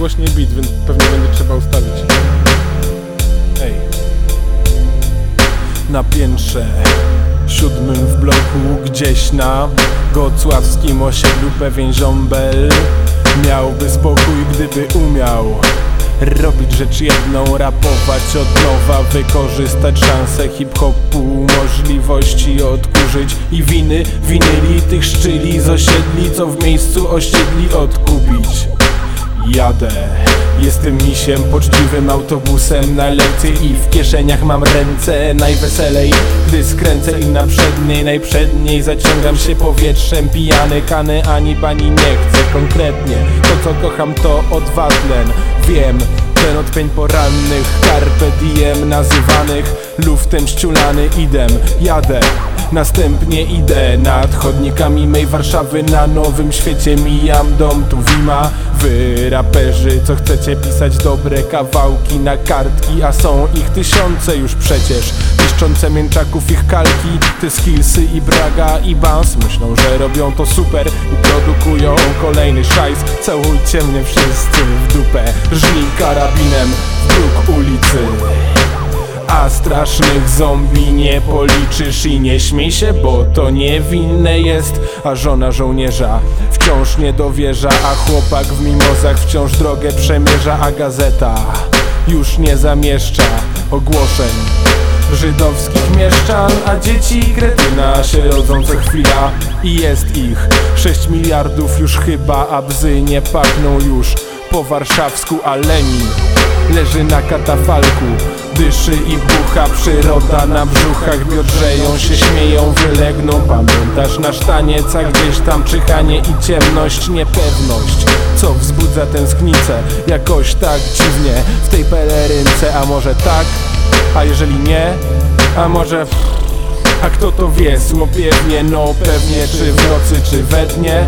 głośniej beat, więc pewnie będzie trzeba ustawić. Ej. Na piętrze siódmym w bloku gdzieś na gocławskim osiedlu pewien żąbel Miałby spokój, gdyby umiał Robić rzecz jedną, rapować od nowa Wykorzystać szansę hip-hopu Możliwości odkurzyć I winy, winyli tych szczyli z osiedli Co w miejscu osiedli odkupić Jadę, jestem misiem, poczciwym autobusem. Na lekcję i w kieszeniach mam ręce. Najweselej, gdy skręcę i na przedniej, najprzedniej Zaciągam się powietrzem, pijany, kany, ani pani nie chcę Konkretnie, to co kocham to odwadlen, wiem ten odpień porannych, carpe diem nazywanych. Luftem ściulany idem, jadę Następnie idę nad chodnikami mej Warszawy Na nowym świecie mijam dom tu Wima. Wy raperzy, co chcecie pisać dobre kawałki na kartki A są ich tysiące już przecież. Niszczące mięczaków ich kalki Te skillsy i braga i bans Myślą, że robią to super i produkują kolejny szajs. Całujcie mnie wszyscy w dupę Żnij karabinem w bruk ulicy a strasznych zombie nie policzysz i nie śmiej się, bo to niewinne jest. A żona żołnierza wciąż nie dowierza A chłopak w mimozach wciąż drogę przemierza A gazeta już nie zamieszcza ogłoszeń Żydowskich mieszczan, a dzieci kretyna się rodzą co chwila I jest ich 6 miliardów już chyba, a bzy nie pachną już po warszawsku, a Lenin leży na katafalku. Dyszy i bucha, przyroda na brzuchach Biodrzeją się, śmieją, wylegną. Pamiętasz nasz taniec, a gdzieś tam czyhanie i ciemność Niepewność, co wzbudza tęsknicę. Jakoś tak dziwnie w tej pelerynce A może tak, a jeżeli nie, a może... A kto to wie, słopiewnie, no pewnie Czy w nocy, czy we dnie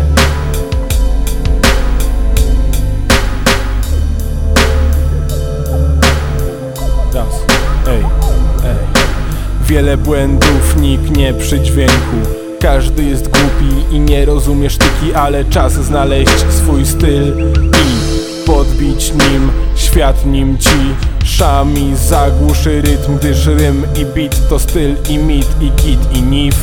Wiele błędów, niknie przy dźwięku. Każdy jest głupi i nie rozumie sztuki Ale czas znaleźć swój styl i podbić nim. Świat nim ci. Szami zagłuszy rytm Gdyż rym i beat to styl i mit i git i nif